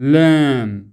learn.